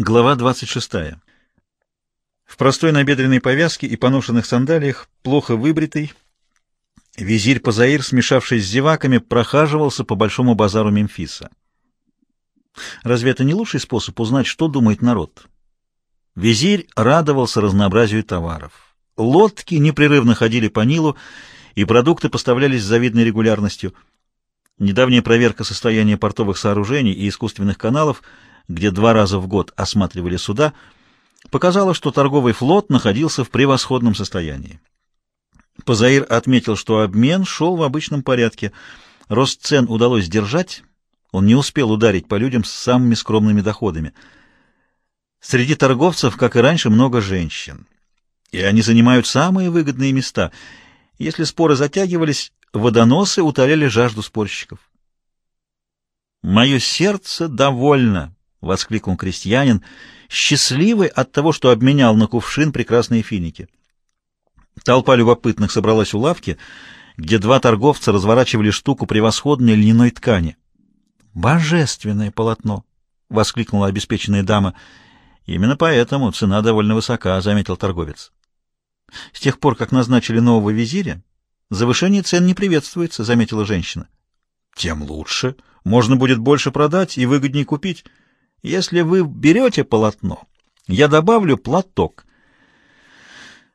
Глава 26. В простой набедренной повязке и поношенных сандалиях, плохо выбритый, визирь Пазаир, смешавшись с зеваками, прохаживался по большому базару Мемфиса. Разве это не лучший способ узнать, что думает народ? Визирь радовался разнообразию товаров. Лодки непрерывно ходили по Нилу, и продукты поставлялись с завидной регулярностью. Недавняя проверка состояния портовых сооружений и искусственных каналов — где два раза в год осматривали суда, показало, что торговый флот находился в превосходном состоянии. Позаир отметил, что обмен шел в обычном порядке. Рост цен удалось сдержать, он не успел ударить по людям с самыми скромными доходами. Среди торговцев, как и раньше, много женщин. И они занимают самые выгодные места. Если споры затягивались, водоносы утоляли жажду спорщиков. «Мое сердце довольно», — воскликнул крестьянин, счастливый от того, что обменял на кувшин прекрасные финики. Толпа любопытных собралась у лавки, где два торговца разворачивали штуку превосходной льняной ткани. «Божественное полотно!» — воскликнула обеспеченная дама. «Именно поэтому цена довольно высока», — заметил торговец. «С тех пор, как назначили нового визиря, завышение цен не приветствуется», — заметила женщина. «Тем лучше. Можно будет больше продать и выгоднее купить». Если вы берете полотно, я добавлю платок.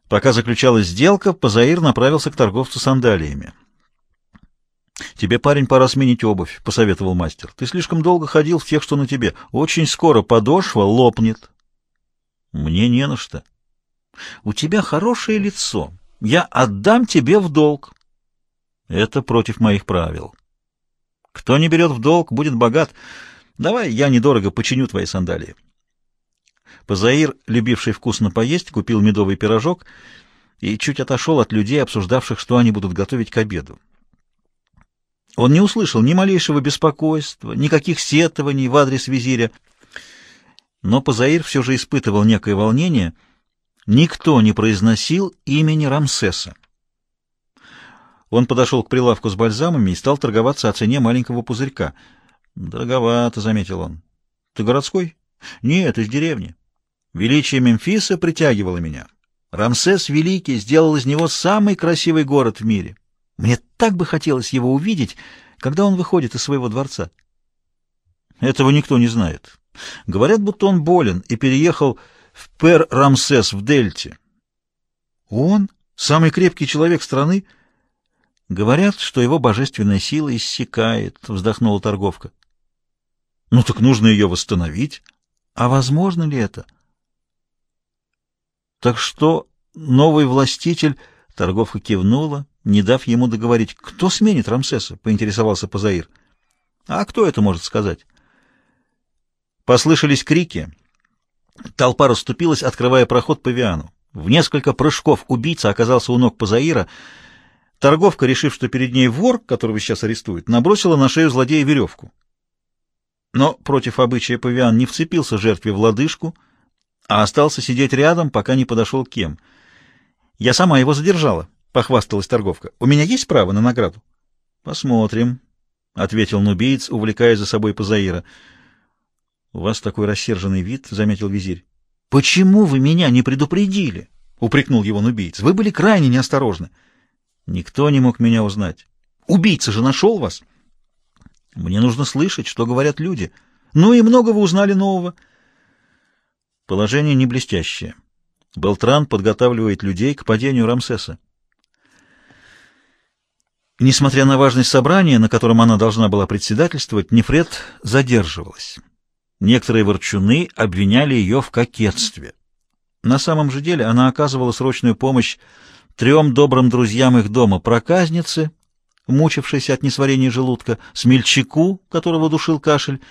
Пока заключалась сделка, Пазаир направился к торговцу сандалиями. «Тебе, парень, пора сменить обувь», — посоветовал мастер. «Ты слишком долго ходил в тех, что на тебе. Очень скоро подошва лопнет». «Мне не на что». «У тебя хорошее лицо. Я отдам тебе в долг». «Это против моих правил». «Кто не берет в долг, будет богат». Давай я недорого починю твои сандалии. Позаир, любивший вкусно поесть, купил медовый пирожок и чуть отошел от людей, обсуждавших, что они будут готовить к обеду. Он не услышал ни малейшего беспокойства, никаких сетований в адрес визиря, но Позаир все же испытывал некое волнение. Никто не произносил имени Рамсеса. Он подошел к прилавку с бальзамами и стал торговаться о цене маленького пузырька — Дороговато, — заметил он. — Ты городской? — Нет, из деревни. Величие Мемфиса притягивало меня. Рамсес Великий сделал из него самый красивый город в мире. Мне так бы хотелось его увидеть, когда он выходит из своего дворца. Этого никто не знает. Говорят, будто он болен и переехал в Пер-Рамсес в Дельте. Он, самый крепкий человек страны, говорят, что его божественная сила иссякает, вздохнула торговка. Ну так нужно ее восстановить. А возможно ли это? Так что новый властитель... Торговка кивнула, не дав ему договорить. Кто сменит Рамсеса? Поинтересовался Пазаир. А кто это может сказать? Послышались крики. Толпа расступилась, открывая проход по Виану. В несколько прыжков убийца оказался у ног Пазаира. Торговка, решив, что перед ней вор, которого сейчас арестуют, набросила на шею злодея веревку. Но против обычая павиан не вцепился жертве в лодыжку, а остался сидеть рядом, пока не подошел Кем. «Я сама его задержала», — похвасталась торговка. «У меня есть право на награду?» «Посмотрим», — ответил нубиец, увлекая за собой Пазаира. «У вас такой рассерженный вид», — заметил визирь. «Почему вы меня не предупредили?» — упрекнул его нубиец. «Вы были крайне неосторожны». «Никто не мог меня узнать». «Убийца же нашел вас». Мне нужно слышать, что говорят люди. Ну и много вы узнали нового. Положение не блестящее. Белтран подготавливает людей к падению Рамсеса. Несмотря на важность собрания, на котором она должна была председательствовать, Нефред задерживалась. Некоторые ворчуны обвиняли ее в кокетстве. На самом же деле она оказывала срочную помощь трем добрым друзьям их дома, проказнице, мучившейся от несварения желудка, смельчаку, которого душил кашель,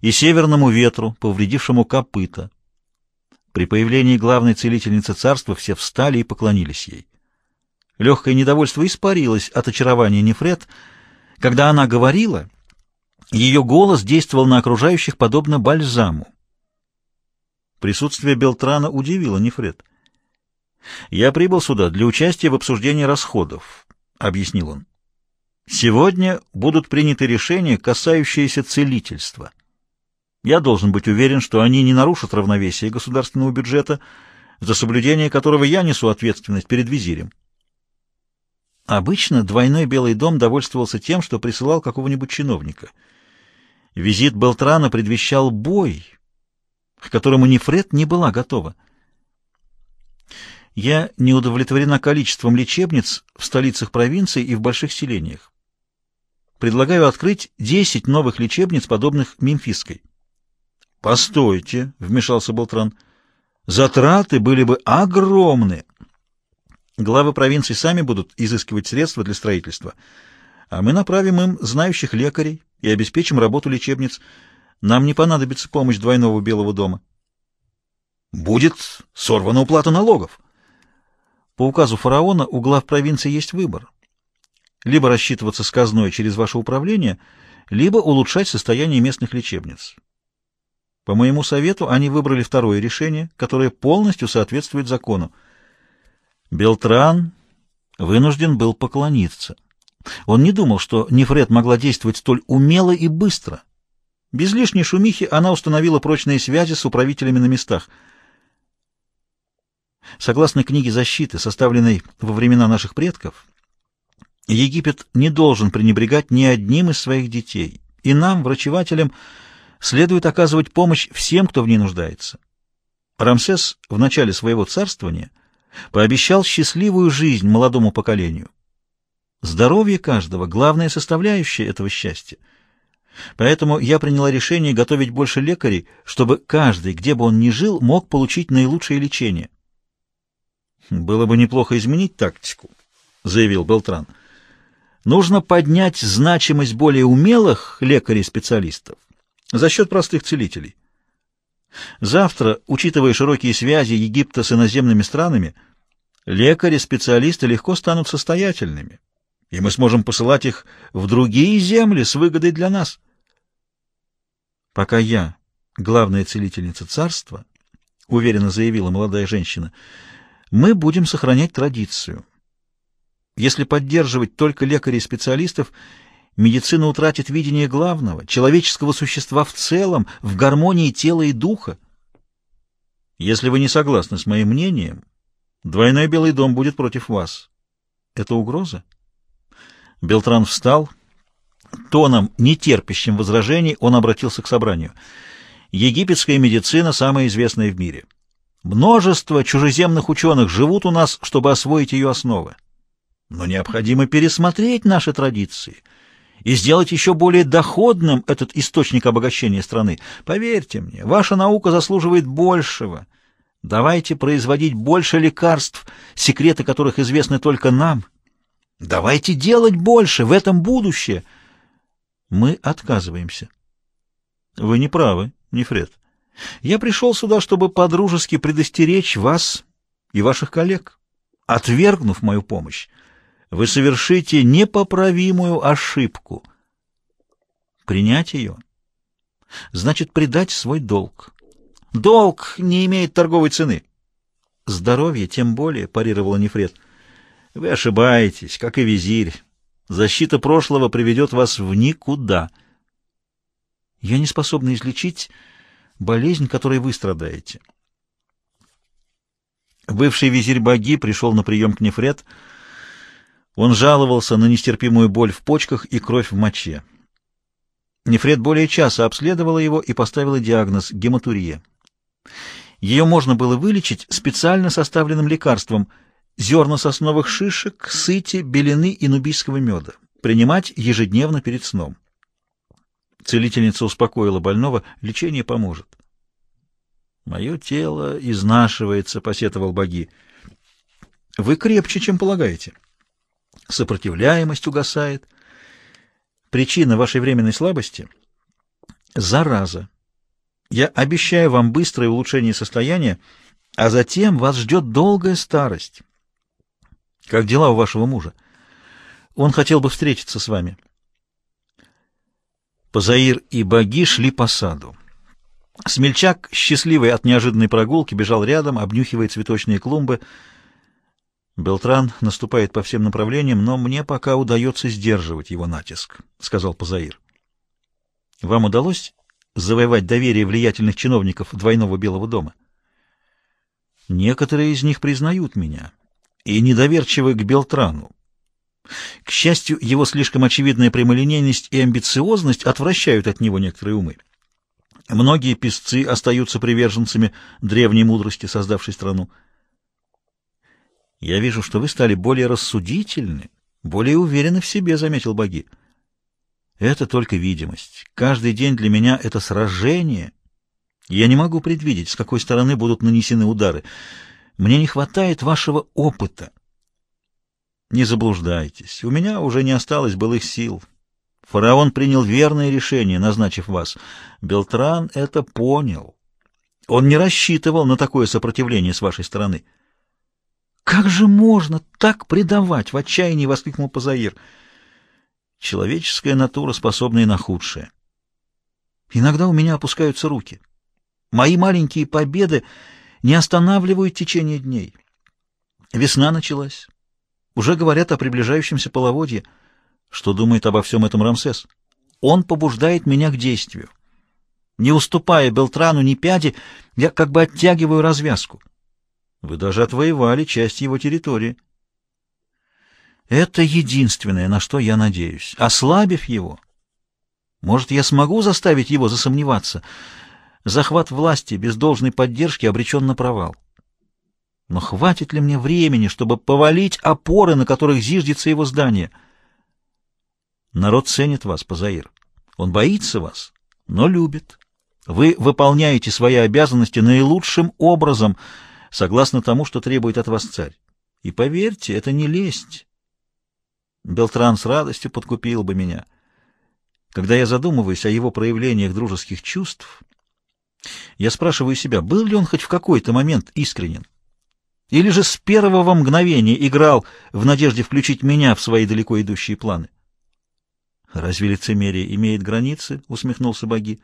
и северному ветру, повредившему копыта. При появлении главной целительницы царства все встали и поклонились ей. Легкое недовольство испарилось от очарования Нефред. Когда она говорила, ее голос действовал на окружающих подобно бальзаму. Присутствие Белтрана удивило Нефред. «Я прибыл сюда для участия в обсуждении расходов», — объяснил он. Сегодня будут приняты решения, касающиеся целительства. Я должен быть уверен, что они не нарушат равновесие государственного бюджета, за соблюдение которого я несу ответственность перед визирем. Обычно двойной Белый дом довольствовался тем, что присылал какого-нибудь чиновника. Визит Белтрана предвещал бой, к которому Нефред не была готова. Я не удовлетворена количеством лечебниц в столицах провинции и в больших селениях. Предлагаю открыть 10 новых лечебниц, подобных Мемфисской. «Постойте», — вмешался Болтран, — «затраты были бы огромные». Главы провинций сами будут изыскивать средства для строительства, а мы направим им знающих лекарей и обеспечим работу лечебниц. Нам не понадобится помощь двойного Белого дома. Будет сорвана уплата налогов. По указу фараона у глав провинции есть выбор. Либо рассчитываться с казной через ваше управление, либо улучшать состояние местных лечебниц. По моему совету они выбрали второе решение, которое полностью соответствует закону. Белтран вынужден был поклониться. Он не думал, что Нефред могла действовать столь умело и быстро. Без лишней шумихи она установила прочные связи с управителями на местах. Согласно книге защиты, составленной во времена наших предков, Египет не должен пренебрегать ни одним из своих детей, и нам, врачевателям, следует оказывать помощь всем, кто в ней нуждается. Рамсес в начале своего царствования — пообещал счастливую жизнь молодому поколению. Здоровье каждого — главная составляющая этого счастья. Поэтому я приняла решение готовить больше лекарей, чтобы каждый, где бы он ни жил, мог получить наилучшее лечение. «Было бы неплохо изменить тактику», — заявил Белтран. «Нужно поднять значимость более умелых лекарей-специалистов за счет простых целителей. Завтра, учитывая широкие связи Египта с иноземными странами, лекари-специалисты легко станут состоятельными, и мы сможем посылать их в другие земли с выгодой для нас. Пока я, главная целительница царства, уверенно заявила молодая женщина, мы будем сохранять традицию. Если поддерживать только лекарей-специалистов, медицина утратит видение главного, человеческого существа в целом, в гармонии тела и духа. Если вы не согласны с моим мнением, двойной Белый дом будет против вас. Это угроза? Белтран встал. Тоном, нетерпящим возражений, он обратился к собранию. Египетская медицина самая известная в мире. Множество чужеземных ученых живут у нас, чтобы освоить ее основы. Но необходимо пересмотреть наши традиции — и сделать еще более доходным этот источник обогащения страны. Поверьте мне, ваша наука заслуживает большего. Давайте производить больше лекарств, секреты которых известны только нам. Давайте делать больше, в этом будущее. Мы отказываемся. Вы не правы, Нефред. Я пришел сюда, чтобы подружески предостеречь вас и ваших коллег, отвергнув мою помощь вы совершите непоправимую ошибку. Принять ее значит предать свой долг. Долг не имеет торговой цены. Здоровье тем более, парировала Нефред. Вы ошибаетесь, как и визирь. Защита прошлого приведет вас в никуда. Я не способна излечить болезнь, которой вы страдаете. Бывший визирь Баги пришел на прием к Нефред, — он жаловался на нестерпимую боль в почках и кровь в моче. Нефред более часа обследовала его и поставила диагноз – гематурия. Ее можно было вылечить специально составленным лекарством – зерна сосновых шишек, сыти, белины и нубийского меда. Принимать ежедневно перед сном. Целительница успокоила больного, лечение поможет. «Мое тело изнашивается», — посетовал боги. «Вы крепче, чем полагаете» сопротивляемость угасает. Причина вашей временной слабости — зараза. Я обещаю вам быстрое улучшение состояния, а затем вас ждет долгая старость. Как дела у вашего мужа? Он хотел бы встретиться с вами. Позаир и Баги шли по саду. Смельчак, счастливый от неожиданной прогулки, бежал рядом, обнюхивая цветочные клумбы — Белтран наступает по всем направлениям, но мне пока удается сдерживать его натиск, — сказал Пазаир. — Вам удалось завоевать доверие влиятельных чиновников двойного Белого дома. Некоторые из них признают меня и недоверчивы к Белтрану. К счастью, его слишком очевидная прямолинейность и амбициозность отвращают от него некоторые умы. Многие писцы остаются приверженцами древней мудрости, создавшей страну. «Я вижу, что вы стали более рассудительны, более уверены в себе», — заметил Боги. «Это только видимость. Каждый день для меня — это сражение. Я не могу предвидеть, с какой стороны будут нанесены удары. Мне не хватает вашего опыта». «Не заблуждайтесь. У меня уже не осталось былых сил. Фараон принял верное решение, назначив вас. Белтран это понял. Он не рассчитывал на такое сопротивление с вашей стороны. «Как же можно так предавать?» — в отчаянии воскликнул Пазаир. «Человеческая натура, способна и на худшее. Иногда у меня опускаются руки. Мои маленькие победы не останавливают течение дней. Весна началась. Уже говорят о приближающемся половодье». Что думает обо всем этом Рамсес? Он побуждает меня к действию. Не уступая Белтрану ни пяди, я как бы оттягиваю развязку. Вы даже отвоевали часть его территории. Это единственное, на что я надеюсь. Ослабив его, может, я смогу заставить его засомневаться. Захват власти без должной поддержки обречен на провал. Но хватит ли мне времени, чтобы повалить опоры, на которых зиждется его здание — Народ ценит вас, Пазаир. Он боится вас, но любит. Вы выполняете свои обязанности наилучшим образом, согласно тому, что требует от вас царь. И поверьте, это не лесть. Белтран с радостью подкупил бы меня. Когда я задумываюсь о его проявлениях дружеских чувств, я спрашиваю себя, был ли он хоть в какой-то момент искренен? Или же с первого мгновения играл в надежде включить меня в свои далеко идущие планы? «Разве лицемерие имеет границы?» — усмехнулся Боги.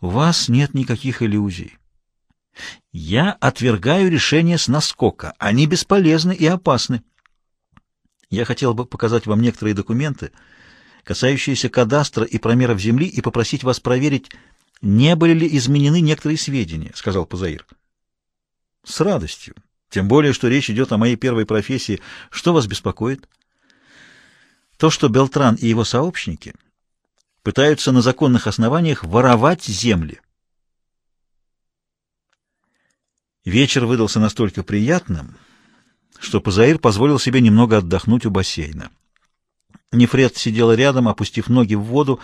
«У вас нет никаких иллюзий. Я отвергаю решения с наскока. Они бесполезны и опасны. Я хотел бы показать вам некоторые документы, касающиеся кадастра и промеров земли, и попросить вас проверить, не были ли изменены некоторые сведения», — сказал Пузаир. «С радостью. Тем более, что речь идет о моей первой профессии. Что вас беспокоит?» То, что Белтран и его сообщники пытаются на законных основаниях воровать земли. Вечер выдался настолько приятным, что Пазаир позволил себе немного отдохнуть у бассейна. Нефред сидела рядом, опустив ноги в воду,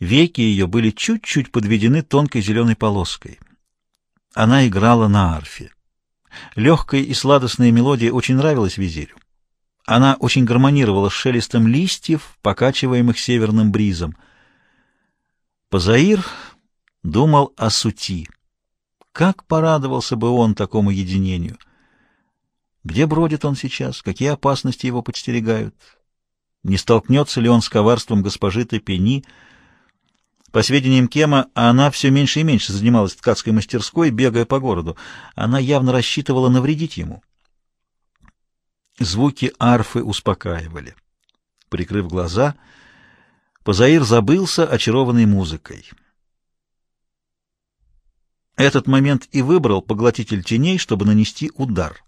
веки ее были чуть-чуть подведены тонкой зеленой полоской. Она играла на арфе. Легкая и сладостная мелодия очень нравилась визирю. Она очень гармонировала с шелестом листьев, покачиваемых северным бризом. Позаир думал о сути. Как порадовался бы он такому единению! Где бродит он сейчас? Какие опасности его подстерегают? Не столкнется ли он с коварством госпожи Тепени? По сведениям Кема, она все меньше и меньше занималась ткацкой мастерской, бегая по городу. Она явно рассчитывала навредить ему. Звуки арфы успокаивали. Прикрыв глаза, Позаир забылся, очарованный музыкой. Этот момент и выбрал поглотитель теней, чтобы нанести удар.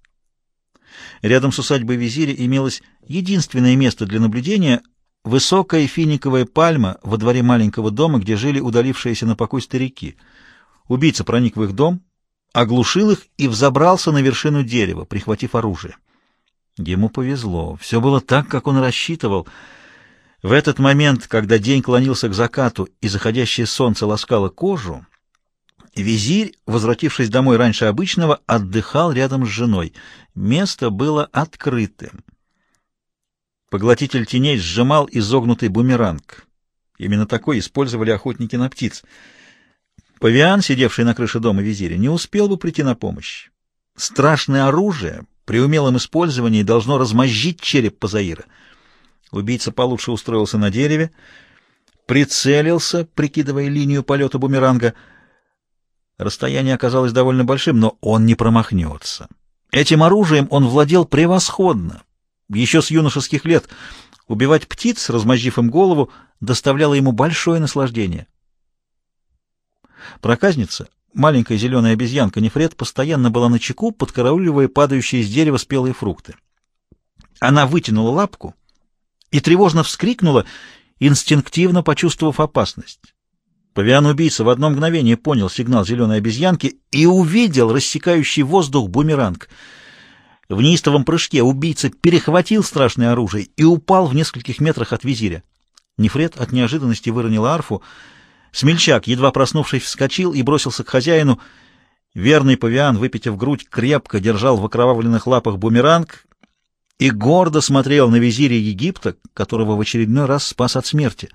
Рядом с усадьбой визиря имелось единственное место для наблюдения — высокая финиковая пальма во дворе маленького дома, где жили удалившиеся на покой старики. Убийца проник в их дом, оглушил их и взобрался на вершину дерева, прихватив оружие. Ему повезло. Все было так, как он рассчитывал. В этот момент, когда день клонился к закату и заходящее солнце ласкало кожу, визирь, возвратившись домой раньше обычного, отдыхал рядом с женой. Место было открытым. Поглотитель теней сжимал изогнутый бумеранг. Именно такой использовали охотники на птиц. Павиан, сидевший на крыше дома визиря, не успел бы прийти на помощь. Страшное оружие при умелом использовании должно размозжить череп Пазаира. Убийца получше устроился на дереве, прицелился, прикидывая линию полета бумеранга. Расстояние оказалось довольно большим, но он не промахнется. Этим оружием он владел превосходно. Еще с юношеских лет убивать птиц, размозжив им голову, доставляло ему большое наслаждение. Проказница, маленькая зеленая обезьянка Нефред, постоянно была на чеку, подкарауливая падающие с дерева спелые фрукты. Она вытянула лапку и тревожно вскрикнула, инстинктивно почувствовав опасность. Павиан-убийца в одно мгновение понял сигнал зеленой обезьянки и увидел рассекающий воздух бумеранг. В неистовом прыжке убийца перехватил страшное оружие и упал в нескольких метрах от визиря. Нефред от неожиданности выронил арфу. Смельчак, едва проснувшись, вскочил и бросился к хозяину. Верный павиан, выпитив грудь, крепко держал в окровавленных лапах бумеранг и гордо смотрел на визиря Египта, которого в очередной раз спас от смерти.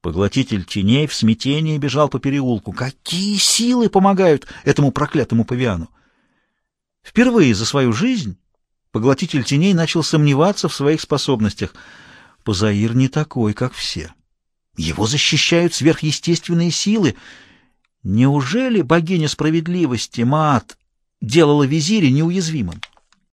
Поглотитель теней в смятении бежал по переулку. Какие силы помогают этому проклятому павиану? Впервые за свою жизнь поглотитель теней начал сомневаться в своих способностях. Позаир не такой, как все. Его защищают сверхъестественные силы. Неужели богиня справедливости, Маат, делала визиря неуязвимым?